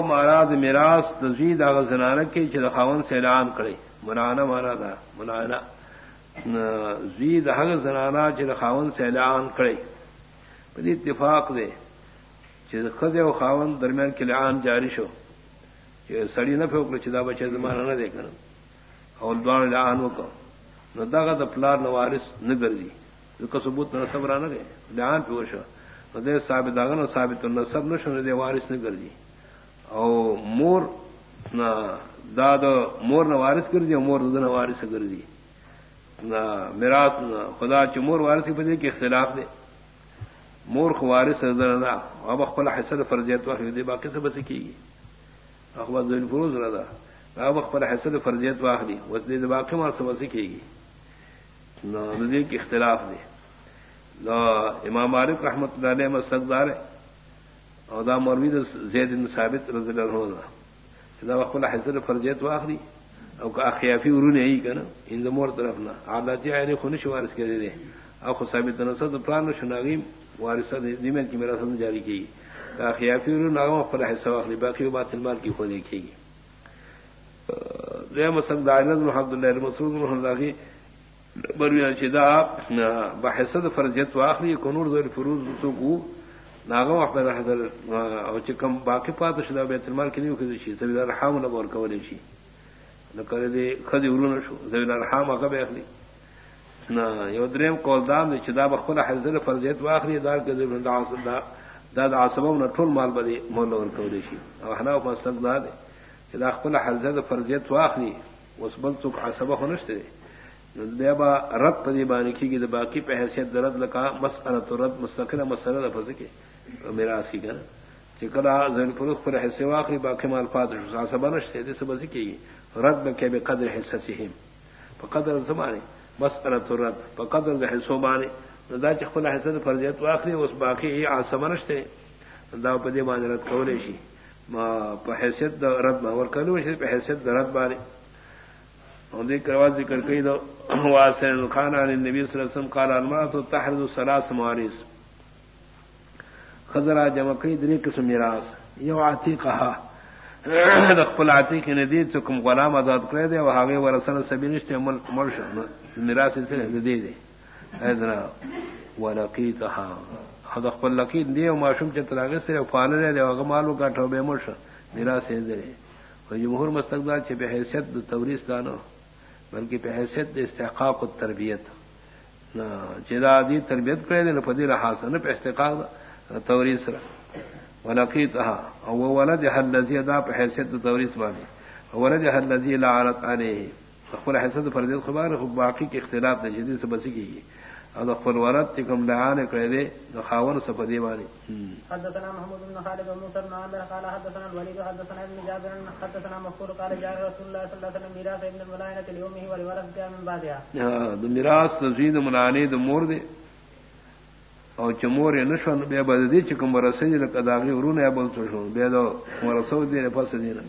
ماراد میراث تزید آغاز زنانہ کی چھ خاون سے اعلان کرے منانا مانا دا، منانا۔ زید حق زنانا چھ خاون سے اعلان کرے بڑی اتفاق دے۔ چھ خد و خاون درمیان کے لعان جاری شو۔ چھ سڑی نہ پھوکل چدا بچے زمانہ نہ دیکھنا اور دوان لعان وکو۔ نو داغا دا پلار نوارس نہ گردی کا ثبوت نہ صبر نہ دے لعان پہ وشو نو دے ثابت داغا نو ثابت نصب نہ شو دے وارث نہ گردی او مور نہ داد مور نہ وارث کر دی مور دن وارث کر دی نہ میرا خدا چ مور وارث کی بدے کے اختلاف دے مور خوارث نہ اب اخبل حسد فرضیت واخ دے باقی سے بس کی اخبار ذل فروز رضا اب اخبل حسد فرضیت واخ دی وس دے باقی مار سے بس کی نہ ندی کے اختلاف دے لا امام عارف رحمت اللہ علیہ مستقدار ہے او دا مروی زید بن ثابت رضی اللہ عنہ دا. وقت حضر فرجیت واخری او کا خیافی ورونه ای کنه ان د مور طرف نه. عادت یې خو نشو وارث کړي دي او خو ثابت نه صد پلان شناغیم وارث دې نیمه کې میراث جاری کیږي. دا خیافی ورونه، هغه خپل حصہ واخلي، باقي باطل مال کې خو دې کیږي. زه مسلم دایره عبد الله مسعود رحمه الله بروی چې دا بحثه فرجیت واخری کو نور ذل فروز تو کو ناغه وخت به حضر او چې کوم باقی پات شو بیت المال کې نیو کې شي سوي الرحام نه ور کولې شي نو کړه دې خدي ورونه شو سوي الرحام هغه به اخلي نه یو دریم کول دام چې دا بخله حضر فرضیت واخلي دار کې د عاصم دا دا د عاصمو نه ټول مال به مولا ور کولې شي او حنا په استقداد چې دا خپل حضر فرضیت واخلي اوس بل څوک عاصمه خو نشته دیبا رد پدی بانی کی گی باقی پہ حیثیت درد لکا مسئلہ تو رد، مستقل مسئلہ لفظ کے میرا سی کا چکرا زین فروخ پر حصے واخری باقی مال فاتح سبانش تھے دے سب کی گی رد میں کہ بے قدر حصہ سے قدر زمانے مسئلہ تو رد. پا قدر حصوں بانے دا چخلا حصہ فرضیت واخری اس باقی آسمنش تھے دا پدی مان رد کولے شی. پا حیثیت رد ما ورکلو شی، پا حیثیت رد بانے اور دیکھ کر ذکر کئی دو واسن خان عن النبي صلى الله عليه وسلم قال المرأة تحرز ثلاث مواريث خضرا جمع کئی دری قسم میراث۔ یو عتیقها خپل عتیق یعنی ندی څکم غلام آزاد کرے کړی دی او هغه ورسره سبینشته مرش میراث یې دی؟ دی۔ اذن ولقیتها۔ هذا خپل لقیت دی او ماشوم چې تلاغه سره فانره دی هغه مالو کاټو به مرش میراث یې دی۔ او جمهور مستقدار چې به حیثیت د توریث دانو بلکہ پہ حیثیت استحقاق و تربیت۔ جدا دی تربیت کرے دے پدی رہا سن پہ استحقاق توریس ولقیت او ولد هل الذي ادا پہ حیثیت توریس والی ولد هل الذي لعنت علیہ خپل حیثیت فرضیت خبر باقی کے اختلاف نے جدی سے بسی کی او خپل ورت کم لعان کړی دی د خاون صفدی باندې. حدثنا محمود بن خالد بن موسى بن عامر قال حدثنا الوليد حدثنا ابن جابر حدثنا مذكور قال جاء رسول الله صلى الله عليه وسلم ميراث ابن الملائنه ليومه ولورث جاء من بعدها. د میراث تزيد ملانی د مور دی. او چې مور یې نشو به بد کوم رسېږي لکه داغي ورونه یا بل شو. به دا ورسو نه پس دي نه.